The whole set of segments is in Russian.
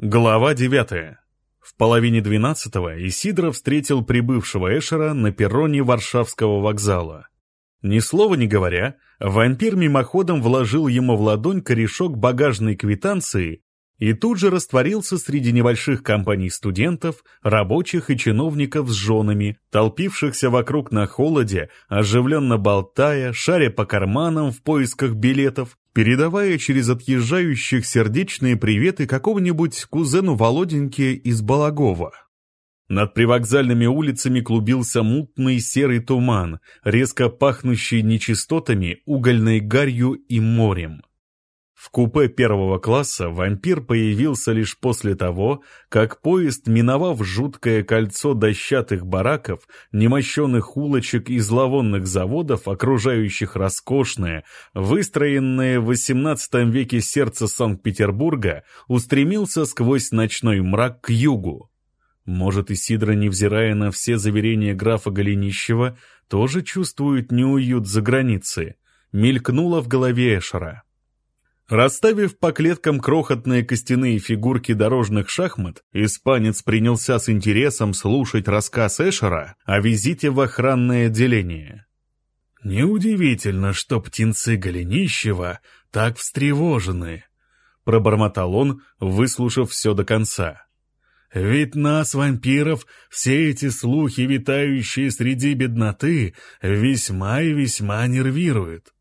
Глава 9. В половине двенадцатого Исидро встретил прибывшего Эшера на перроне Варшавского вокзала. Ни слова не говоря, вампир мимоходом вложил ему в ладонь корешок багажной квитанции и тут же растворился среди небольших компаний студентов, рабочих и чиновников с женами, толпившихся вокруг на холоде, оживленно болтая, шаря по карманам в поисках билетов, передавая через отъезжающих сердечные приветы какому-нибудь кузену Володеньке из Балагова. Над привокзальными улицами клубился мутный серый туман, резко пахнущий нечистотами, угольной гарью и морем. В купе первого класса вампир появился лишь после того, как поезд, миновав жуткое кольцо дощатых бараков, немощенных улочек и зловонных заводов, окружающих роскошное, выстроенное в XVIII веке сердце Санкт-Петербурга, устремился сквозь ночной мрак к югу. Может, Исидра, невзирая на все заверения графа Голенищева, тоже чувствует неуют за границей, мелькнуло в голове Эшера. Расставив по клеткам крохотные костяные фигурки дорожных шахмат, испанец принялся с интересом слушать рассказ Эшера о визите в охранное отделение. «Неудивительно, что птенцы Голенищева так встревожены», — пробормотал он, выслушав все до конца. «Ведь нас, вампиров, все эти слухи, витающие среди бедноты, весьма и весьма нервируют».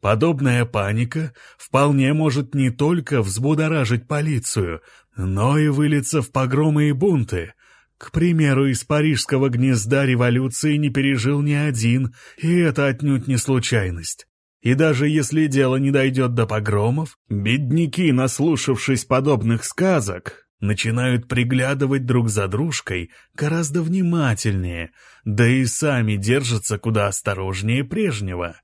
Подобная паника вполне может не только взбудоражить полицию, но и вылиться в погромы и бунты. К примеру, из парижского гнезда революции не пережил ни один, и это отнюдь не случайность. И даже если дело не дойдет до погромов, бедняки, наслушавшись подобных сказок, начинают приглядывать друг за дружкой гораздо внимательнее, да и сами держатся куда осторожнее прежнего.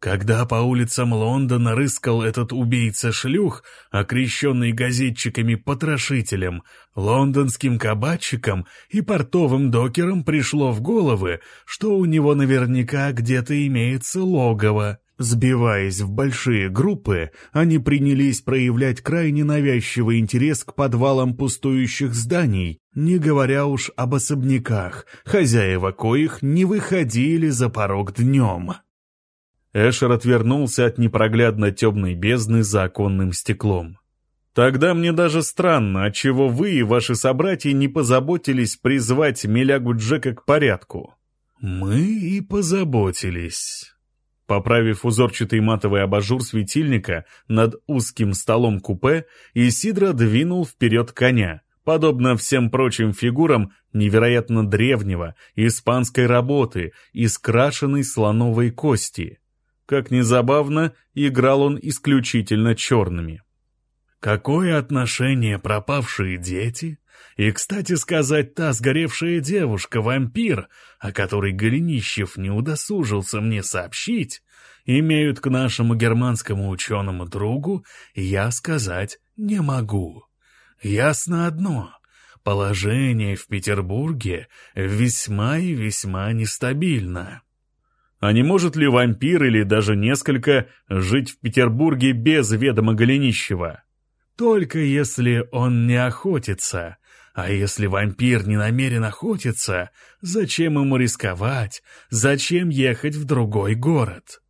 Когда по улицам Лондона рыскал этот убийца-шлюх, окрещенный газетчиками-потрошителем, лондонским кабачикам и портовым докерам пришло в головы, что у него наверняка где-то имеется логово. Сбиваясь в большие группы, они принялись проявлять крайне навязчивый интерес к подвалам пустующих зданий, не говоря уж об особняках, хозяева коих не выходили за порог днем. Эшер отвернулся от непроглядно темной бездны за оконным стеклом. «Тогда мне даже странно, отчего вы и ваши собратья не позаботились призвать Милягу Джека к порядку». «Мы и позаботились». Поправив узорчатый матовый абажур светильника над узким столом купе, Исидро двинул вперед коня, подобно всем прочим фигурам невероятно древнего, испанской работы, из крашеной слоновой кости. Как ни забавно, играл он исключительно черными. Какое отношение пропавшие дети? И, кстати сказать, та сгоревшая девушка-вампир, о которой Голенищев не удосужился мне сообщить, имеют к нашему германскому ученому другу, я сказать не могу. Ясно одно — положение в Петербурге весьма и весьма нестабильно. А не может ли вампир или даже несколько жить в Петербурге без ведома Голенищева? Только если он не охотится. А если вампир не намерен охотиться, зачем ему рисковать? Зачем ехать в другой город?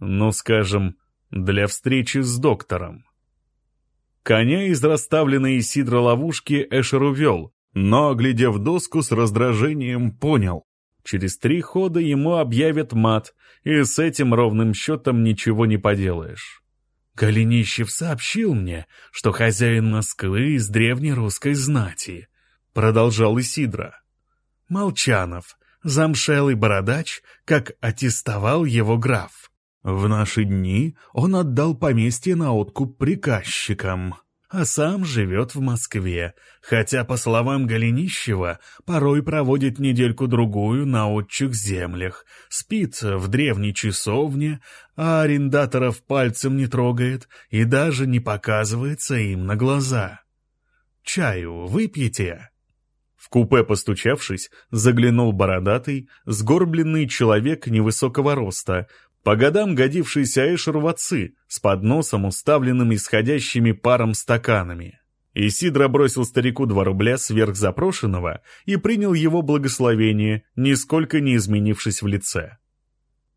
Ну, скажем, для встречи с доктором. Коня из расставленной Сидро ловушки Эшер увел, но, оглядев доску, с раздражением понял. Через три хода ему объявят мат, и с этим ровным счетом ничего не поделаешь. Голенищев сообщил мне, что хозяин Москвы из древней русской знати, продолжал Исидра. Молчанов, замшелый бородач, как аттестовал его граф. В наши дни он отдал поместье на откуп приказчикам а сам живет в Москве, хотя, по словам Голенищева, порой проводит недельку-другую на отчих землях, спит в древней часовне, а арендаторов пальцем не трогает и даже не показывается им на глаза. «Чаю выпьете?» В купе, постучавшись, заглянул бородатый, сгорбленный человек невысокого роста, по годам годившийся Эшер в отцы, с подносом, уставленным исходящими паром стаканами. Исидро бросил старику два рубля сверх запрошенного и принял его благословение, нисколько не изменившись в лице.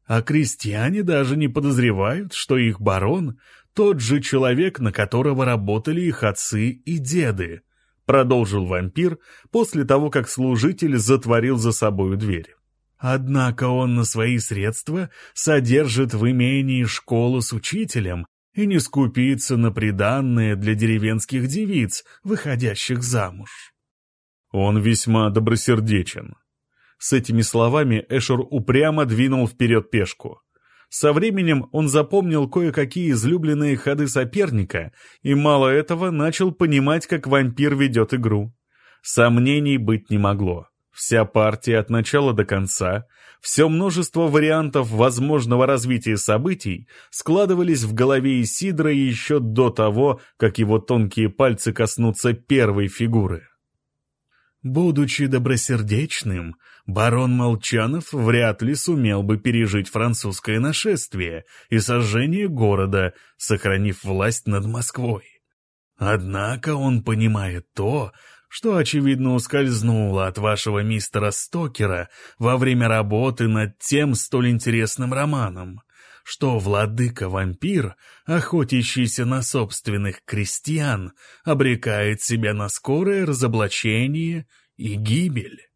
А крестьяне даже не подозревают, что их барон — тот же человек, на которого работали их отцы и деды, продолжил вампир после того, как служитель затворил за собою дверь. Однако он на свои средства содержит в имении школу с учителем и не скупится на приданное для деревенских девиц, выходящих замуж. Он весьма добросердечен. С этими словами Эшер упрямо двинул вперед пешку. Со временем он запомнил кое-какие излюбленные ходы соперника и, мало этого, начал понимать, как вампир ведет игру. Сомнений быть не могло. Вся партия от начала до конца, все множество вариантов возможного развития событий складывались в голове Исидра еще до того, как его тонкие пальцы коснутся первой фигуры. Будучи добросердечным, барон Молчанов вряд ли сумел бы пережить французское нашествие и сожжение города, сохранив власть над Москвой. Однако он понимает то, что, очевидно, ускользнуло от вашего мистера Стокера во время работы над тем столь интересным романом, что владыка-вампир, охотящийся на собственных крестьян, обрекает себя на скорое разоблачение и гибель.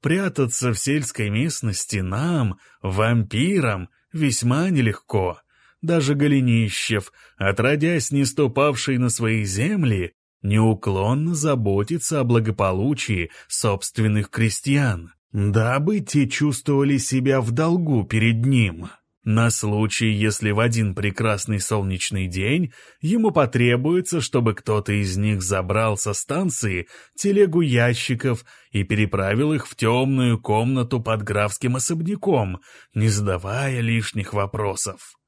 Прятаться в сельской местности нам, вампирам, весьма нелегко. Даже Голенищев, отродясь не ступавший на свои земли, неуклонно заботится о благополучии собственных крестьян, дабы те чувствовали себя в долгу перед ним. На случай, если в один прекрасный солнечный день ему потребуется, чтобы кто-то из них забрал со станции телегу ящиков и переправил их в темную комнату под графским особняком, не задавая лишних вопросов.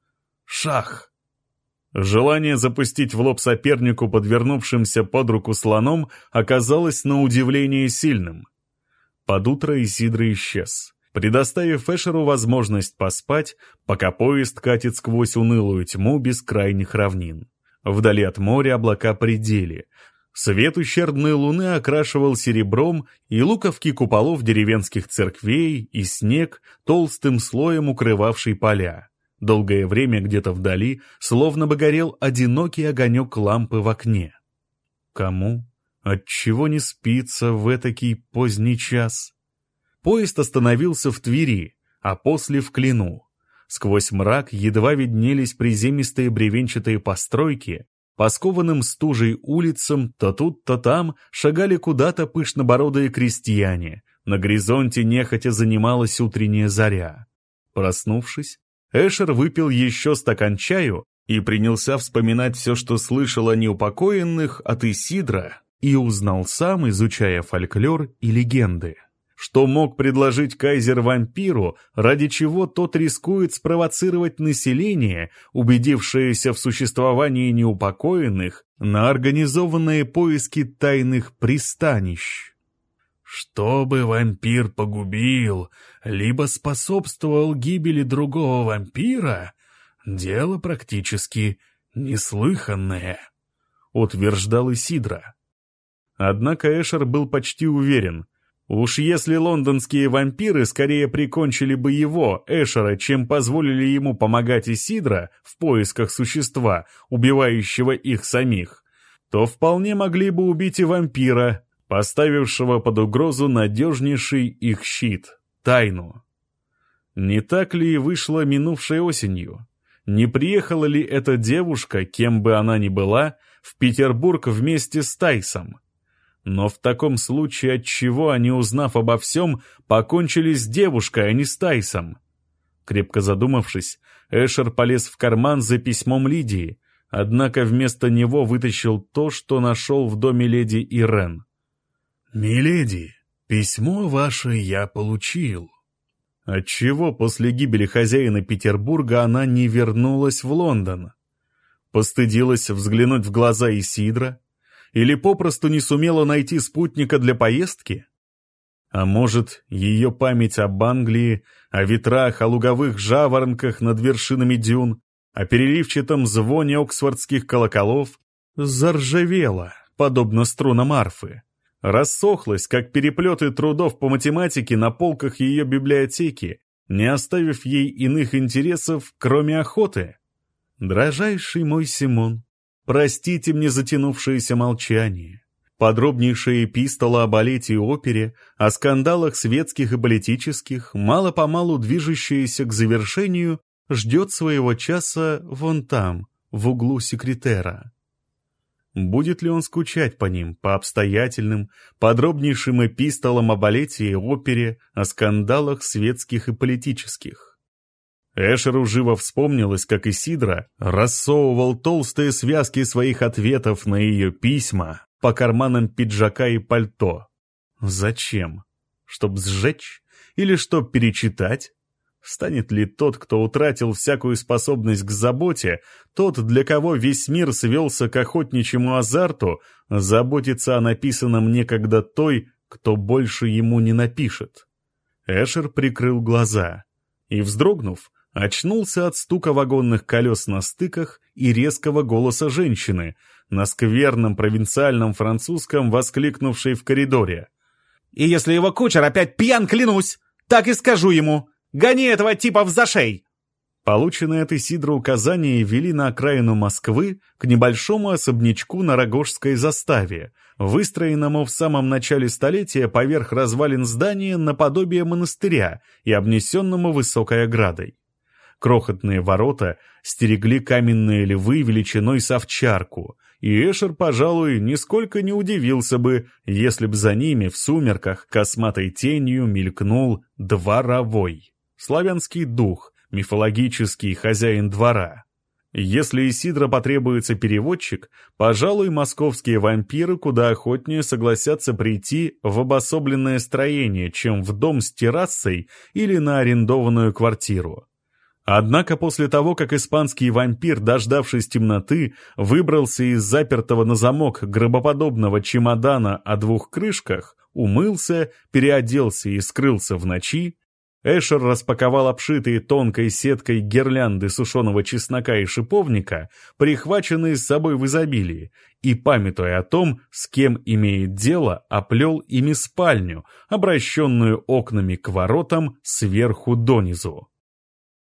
Шах. Желание запустить в лоб сопернику, подвернувшимся под руку слоном, оказалось на удивление сильным. Под утро Исидро исчез, предоставив Эшеру возможность поспать, пока поезд катит сквозь унылую тьму бескрайних равнин. Вдали от моря облака предели. Свет ущербной луны окрашивал серебром и луковки куполов деревенских церквей, и снег, толстым слоем укрывавший поля. Долгое время где-то вдали словно бы горел одинокий огонек лампы в окне. Кому? Отчего не спится в этакий поздний час? Поезд остановился в Твери, а после в Клину. Сквозь мрак едва виднелись приземистые бревенчатые постройки, по скованным стужей улицам то тут, то там шагали куда-то пышнобородые крестьяне. На горизонте нехотя занималась утренняя заря. Проснувшись, Эшер выпил еще стакан чаю и принялся вспоминать все, что слышал о неупокоенных от Исидра, и узнал сам, изучая фольклор и легенды. Что мог предложить кайзер вампиру, ради чего тот рискует спровоцировать население, убедившееся в существовании неупокоенных, на организованные поиски тайных пристанищ. Чтобы вампир погубил, либо способствовал гибели другого вампира, дело практически неслыханное, утверждал Исидра. Однако Эшер был почти уверен, уж если лондонские вампиры скорее прикончили бы его, Эшера, чем позволили ему помогать Исидра в поисках существа, убивающего их самих, то вполне могли бы убить и вампира, поставившего под угрозу надежнейший их щит — тайну. Не так ли и вышло минувшей осенью? Не приехала ли эта девушка, кем бы она ни была, в Петербург вместе с Тайсом? Но в таком случае отчего они, узнав обо всем, покончили с девушкой, а не с Тайсом? Крепко задумавшись, Эшер полез в карман за письмом Лидии, однако вместо него вытащил то, что нашел в доме леди Ирен. «Миледи, письмо ваше я получил». Отчего после гибели хозяина Петербурга она не вернулась в Лондон? Постыдилась взглянуть в глаза Исидра? Или попросту не сумела найти спутника для поездки? А может, ее память об Англии, о ветрах, о луговых жаворонках над вершинами дюн, о переливчатом звоне оксфордских колоколов заржавела? подобно струнам арфы. Рассохлась, как переплеты трудов по математике на полках ее библиотеки, не оставив ей иных интересов, кроме охоты. Дрожайший мой Симон, простите мне затянувшееся молчание. Подробнейшая эпистола о балете и опере, о скандалах светских и политических, мало-помалу движущаяся к завершению, ждет своего часа вон там, в углу секретера. Будет ли он скучать по ним, по обстоятельным, подробнейшим эпистолам о балете и опере, о скандалах светских и политических? Эшеру живо вспомнилось, как Исидра рассовывал толстые связки своих ответов на ее письма по карманам пиджака и пальто. Зачем? Чтоб сжечь? Или чтоб перечитать? Станет ли тот, кто утратил всякую способность к заботе, тот, для кого весь мир свелся к охотничьему азарту, заботиться о написанном некогда той, кто больше ему не напишет? Эшер прикрыл глаза и, вздрогнув, очнулся от стука вагонных колес на стыках и резкого голоса женщины, на скверном провинциальном французском, воскликнувшей в коридоре. «И если его кучер опять пьян, клянусь, так и скажу ему!» Гони этого типа в зашей!» Полученные от Исидра указания вели на окраину Москвы к небольшому особнячку на Рогожской заставе, выстроенному в самом начале столетия поверх развалин здания наподобие монастыря и обнесенному высокой оградой. Крохотные ворота стерегли каменные львы величиной с овчарку, и Эшер, пожалуй, нисколько не удивился бы, если б за ними в сумерках косматой тенью мелькнул дворовой славянский дух, мифологический хозяин двора. Если Исидро потребуется переводчик, пожалуй, московские вампиры куда охотнее согласятся прийти в обособленное строение, чем в дом с террасой или на арендованную квартиру. Однако после того, как испанский вампир, дождавшись темноты, выбрался из запертого на замок гробоподобного чемодана о двух крышках, умылся, переоделся и скрылся в ночи, Эшер распаковал обшитые тонкой сеткой гирлянды сушеного чеснока и шиповника, прихваченные с собой в изобилии, и, памятуя о том, с кем имеет дело, оплел ими спальню, обращенную окнами к воротам сверху донизу.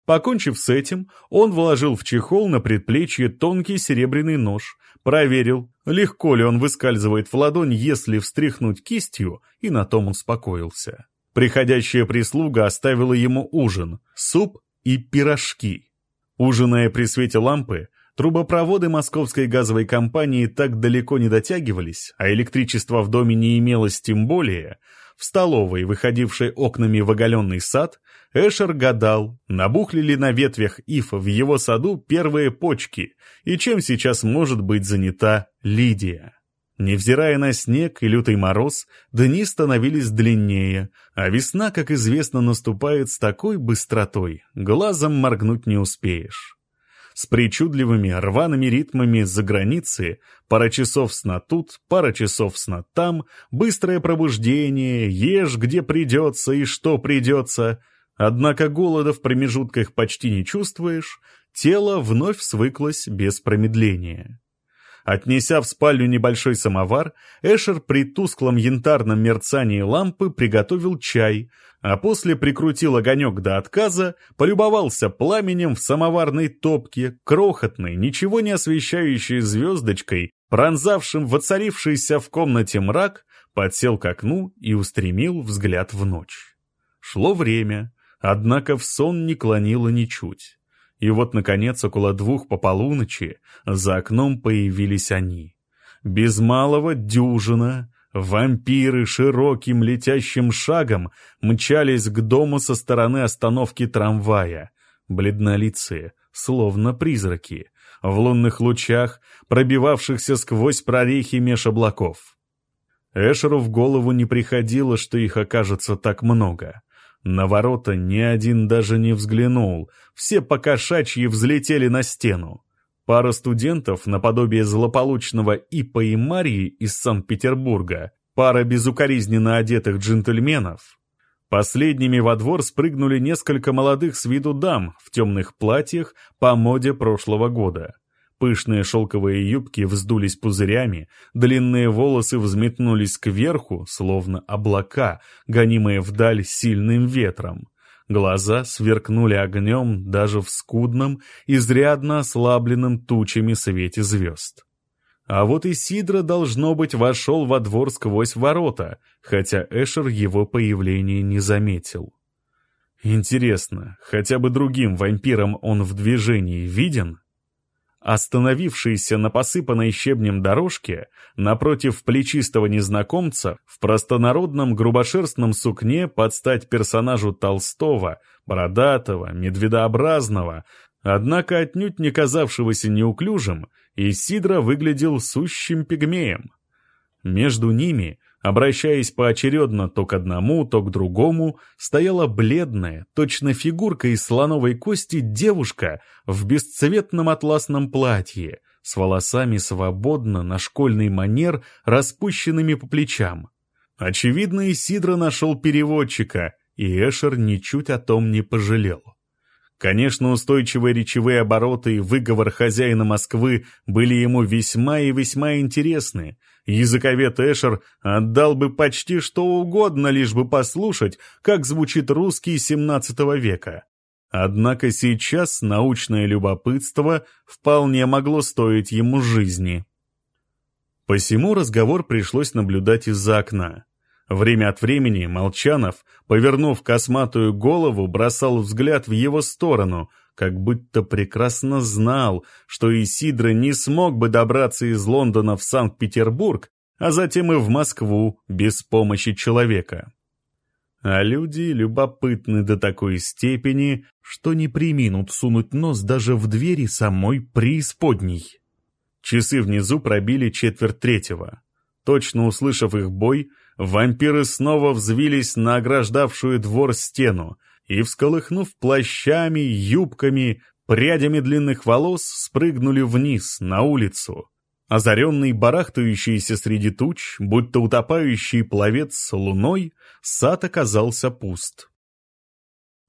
Покончив с этим, он вложил в чехол на предплечье тонкий серебряный нож, проверил, легко ли он выскальзывает в ладонь, если встряхнуть кистью, и на том успокоился. Приходящая прислуга оставила ему ужин, суп и пирожки. Ужиная при свете лампы, трубопроводы московской газовой компании так далеко не дотягивались, а электричества в доме не имелось тем более, в столовой, выходившей окнами в оголенный сад, Эшер гадал, набухли ли на ветвях ифа в его саду первые почки, и чем сейчас может быть занята Лидия. Невзирая на снег и лютый мороз, дни становились длиннее, а весна, как известно, наступает с такой быстротой, глазом моргнуть не успеешь. С причудливыми рваными ритмами за границы, пара часов сна тут, пара часов сна там, быстрое пробуждение, ешь где придется и что придется. Однако голода в промежутках почти не чувствуешь, тело вновь свыклось без промедления. Отнеся в спальню небольшой самовар, Эшер при тусклом янтарном мерцании лампы приготовил чай, а после прикрутил огонек до отказа, полюбовался пламенем в самоварной топке, крохотной, ничего не освещающей звездочкой, пронзавшим воцарившийся в комнате мрак, подсел к окну и устремил взгляд в ночь. Шло время, однако в сон не клонило ничуть. И вот, наконец, около двух по полуночи за окном появились они. Без малого дюжина, вампиры широким летящим шагом мчались к дому со стороны остановки трамвая. Бледнолицые, словно призраки, в лунных лучах, пробивавшихся сквозь прорехи меж облаков. Эшеру в голову не приходило, что их окажется так много. На ворота ни один даже не взглянул, все покошачьи взлетели на стену. Пара студентов, наподобие злополучного Ипа и Марии из Санкт-Петербурга, пара безукоризненно одетых джентльменов. Последними во двор спрыгнули несколько молодых с виду дам в темных платьях по моде прошлого года. Пышные шелковые юбки вздулись пузырями, длинные волосы взметнулись кверху, словно облака, гонимые вдаль сильным ветром. Глаза сверкнули огнем даже в скудном, изрядно ослабленном тучами свете звезд. А вот и Сидра, должно быть, вошел во двор сквозь ворота, хотя Эшер его появление не заметил. Интересно, хотя бы другим вампирам он в движении виден? Остановившийся на посыпанной щебнем дорожке, напротив плечистого незнакомца, в простонародном грубошерстном сукне под стать персонажу Толстого, бородатого, медведообразного, однако отнюдь не казавшегося неуклюжим, Исидра выглядел сущим пигмеем. Между ними Обращаясь поочередно то к одному, то к другому, стояла бледная, точно фигурка из слоновой кости девушка в бесцветном атласном платье, с волосами свободно на школьный манер, распущенными по плечам. Очевидно, Исидро нашел переводчика, и Эшер ничуть о том не пожалел. Конечно, устойчивые речевые обороты и выговор хозяина Москвы были ему весьма и весьма интересны, языковед Эшер отдал бы почти что угодно, лишь бы послушать, как звучит русский XVII века. Однако сейчас научное любопытство вполне могло стоить ему жизни. Посему разговор пришлось наблюдать из-за окна. Время от времени Молчанов, повернув косматую голову, бросал взгляд в его сторону — как будто прекрасно знал, что Исидро не смог бы добраться из Лондона в Санкт-Петербург, а затем и в Москву без помощи человека. А люди любопытны до такой степени, что не приминут сунуть нос даже в двери самой преисподней. Часы внизу пробили четверть третьего. Точно услышав их бой, вампиры снова взвились на ограждавшую двор стену, и, всколыхнув плащами, юбками, прядями длинных волос, спрыгнули вниз, на улицу. Озаренный барахтающийся среди туч, будто утопающий пловец с луной, сад оказался пуст.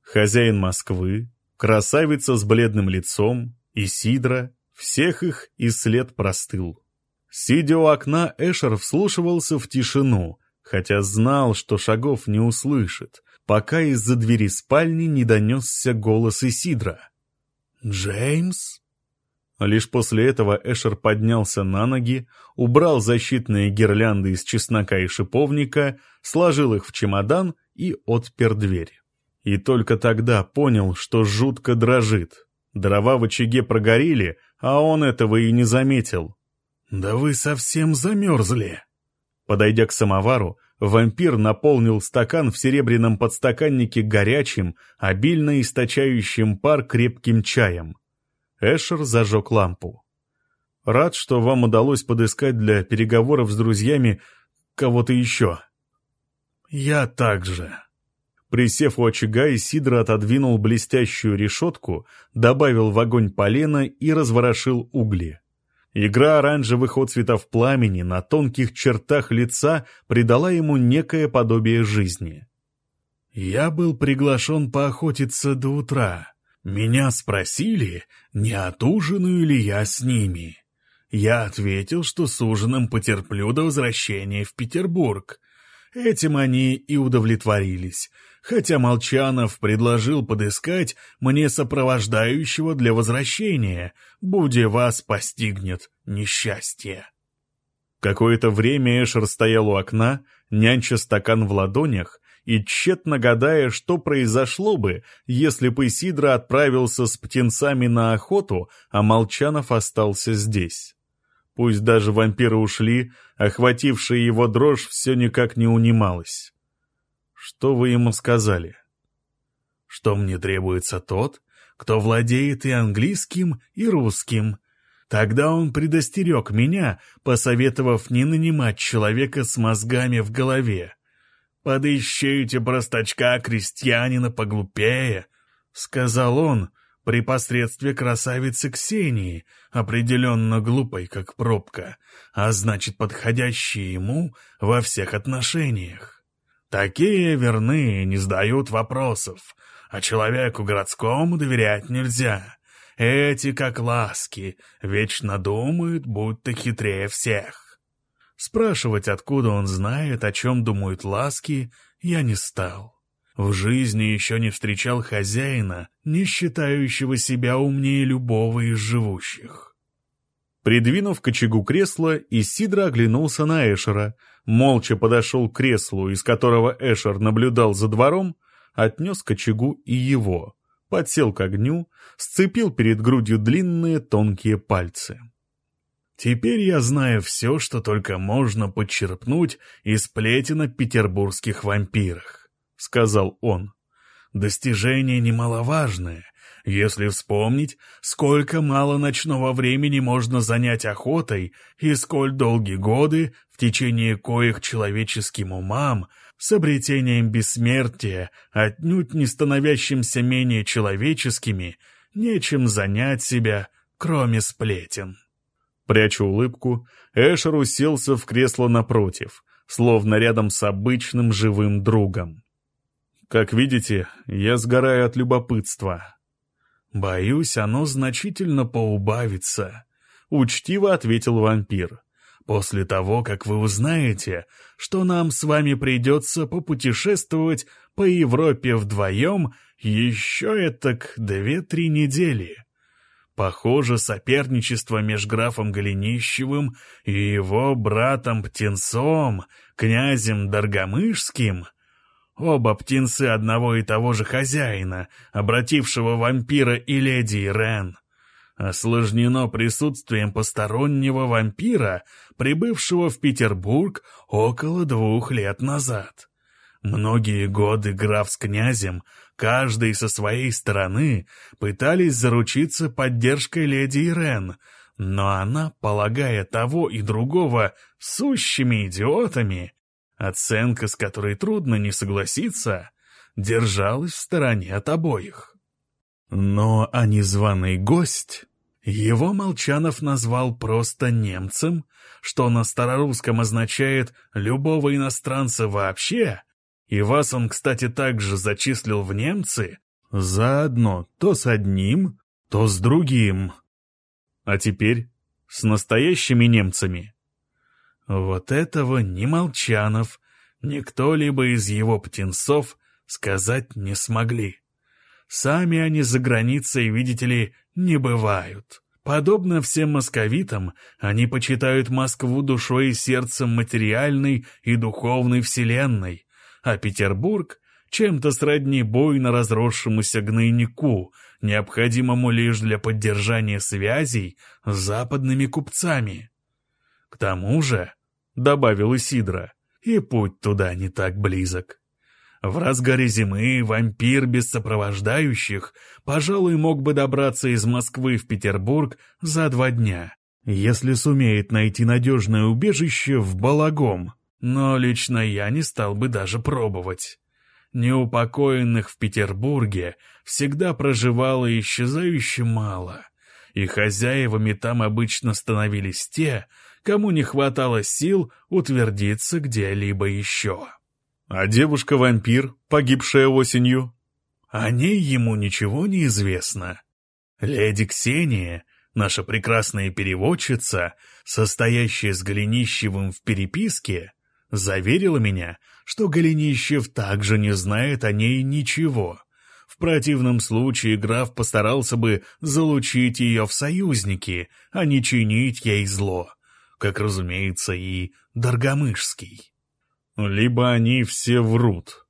Хозяин Москвы, красавица с бледным лицом, и Сидра, всех их и след простыл. Сидя у окна, Эшер вслушивался в тишину, хотя знал, что шагов не услышит, пока из-за двери спальни не донесся голос Исидра. «Джеймс?» Лишь после этого Эшер поднялся на ноги, убрал защитные гирлянды из чеснока и шиповника, сложил их в чемодан и отпер дверь. И только тогда понял, что жутко дрожит. Дрова в очаге прогорели, а он этого и не заметил. «Да вы совсем замерзли!» Подойдя к самовару, Вампир наполнил стакан в серебряном подстаканнике горячим, обильно источающим пар крепким чаем. Эшер зажег лампу. «Рад, что вам удалось подыскать для переговоров с друзьями кого-то еще». «Я также». Присев у очага, Исидро отодвинул блестящую решетку, добавил в огонь полено и разворошил угли. Игра оранжевых отцветов пламени на тонких чертах лица придала ему некое подобие жизни. «Я был приглашен поохотиться до утра. Меня спросили, не отужинаю ли я с ними. Я ответил, что с ужином потерплю до возвращения в Петербург. Этим они и удовлетворились, хотя Молчанов предложил подыскать мне сопровождающего для возвращения, будь вас постигнет несчастье. Какое-то время Эшер стоял у окна, нянча стакан в ладонях, и тщетно гадая, что произошло бы, если бы Сидра отправился с птенцами на охоту, а Молчанов остался здесь. Пусть даже вампиры ушли, охватившая его дрожь все никак не унималась. Что вы ему сказали? Что мне требуется тот, кто владеет и английским, и русским. Тогда он предостерег меня, посоветовав не нанимать человека с мозгами в голове. «Подыщите простачка-крестьянина поглупее», — сказал он, при посредстве красавицы Ксении, определенно глупой, как пробка, а значит подходящей ему во всех отношениях. Такие верны не задают вопросов, а человеку городскому доверять нельзя. Эти, как ласки, вечно думают, будто хитрее всех. Спрашивать, откуда он знает, о чем думают ласки, я не стал. В жизни еще не встречал хозяина, не считающего себя умнее любого из живущих. Придвинув к очагу кресло, Исидро оглянулся на Эшера, молча подошел к креслу, из которого Эшер наблюдал за двором, отнес к очагу и его, подсел к огню, сцепил перед грудью длинные тонкие пальцы. «Теперь я знаю все, что только можно подчерпнуть из плетен о петербургских вампирах», — сказал он. «Достижение немаловажное, если вспомнить, сколько мало ночного времени можно занять охотой и сколь долгие годы, в течение коих человеческим умам, с обретением бессмертия, отнюдь не становящимся менее человеческими, нечем занять себя, кроме сплетен. Пряча улыбку, Эшер уселся в кресло напротив, словно рядом с обычным живым другом. «Как видите, я сгораю от любопытства», «Боюсь, оно значительно поубавится», — учтиво ответил вампир. «После того, как вы узнаете, что нам с вами придется попутешествовать по Европе вдвоем еще этак две-три недели». Похоже, соперничество между графом Голенищевым и его братом Птенцом, князем Даргомышским, Оба птенцы одного и того же хозяина, обратившего вампира и леди Ирен. Осложнено присутствием постороннего вампира, прибывшего в Петербург около двух лет назад. Многие годы граф с князем, каждый со своей стороны, пытались заручиться поддержкой леди Ирен, но она, полагая того и другого сущими идиотами, Оценка, с которой трудно не согласиться, держалась в стороне от обоих. Но а незваный гость... Его Молчанов назвал просто немцем, что на старорусском означает «любого иностранца вообще», и вас он, кстати, также зачислил в немцы, заодно то с одним, то с другим. А теперь с настоящими немцами. Вот этого ни Молчанов, ни кто-либо из его птенцов сказать не смогли. Сами они за границей, видите ли, не бывают. Подобно всем московитам, они почитают Москву душой и сердцем материальной и духовной вселенной, а Петербург — чем-то сродни буйно разросшемуся гнойнику, необходимому лишь для поддержания связей с западными купцами. К тому же, — добавил Исидра, — и путь туда не так близок. В разгаре зимы вампир без сопровождающих, пожалуй, мог бы добраться из Москвы в Петербург за два дня, если сумеет найти надежное убежище в Балагом. Но лично я не стал бы даже пробовать. Неупокоенных в Петербурге всегда проживало исчезающе мало, и хозяевами там обычно становились те, кому не хватало сил утвердиться где-либо еще. А девушка-вампир, погибшая осенью? О ней ему ничего не известно. Леди Ксения, наша прекрасная переводчица, состоящая с Голенищевым в переписке, заверила меня, что Голенищев также не знает о ней ничего. В противном случае граф постарался бы залучить ее в союзники, а не чинить ей зло как, разумеется, и Даргомышский. Либо они все врут.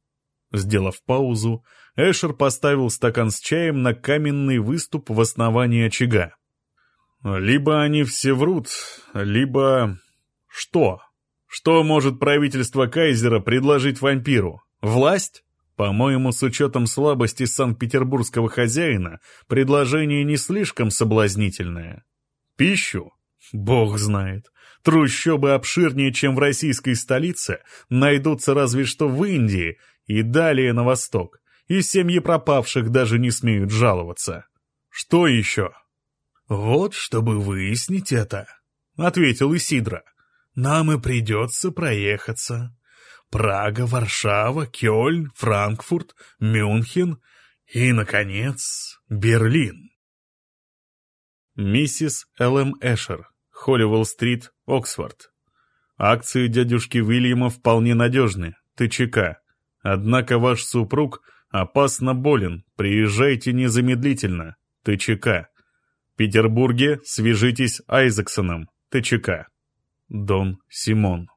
Сделав паузу, Эшер поставил стакан с чаем на каменный выступ в основании очага. Либо они все врут, либо... Что? Что может правительство Кайзера предложить вампиру? Власть? По-моему, с учетом слабости санкт-петербургского хозяина, предложение не слишком соблазнительное. Пищу? Бог знает. Трущобы обширнее, чем в российской столице, найдутся разве что в Индии и далее на восток, и семьи пропавших даже не смеют жаловаться. Что еще? «Вот, чтобы выяснить это», — ответил Исидра, — «нам и придется проехаться. Прага, Варшава, Кёльн, Франкфурт, Мюнхен и, наконец, Берлин». Миссис Л.М. Эшер, Холливелл-стрит, Оксфорд. Акции дядюшки Уильяма вполне надежны, ТЧК. Однако ваш супруг опасно болен, приезжайте незамедлительно, ТЧК. В Петербурге свяжитесь Айзексоном, ТЧК. Дон Симон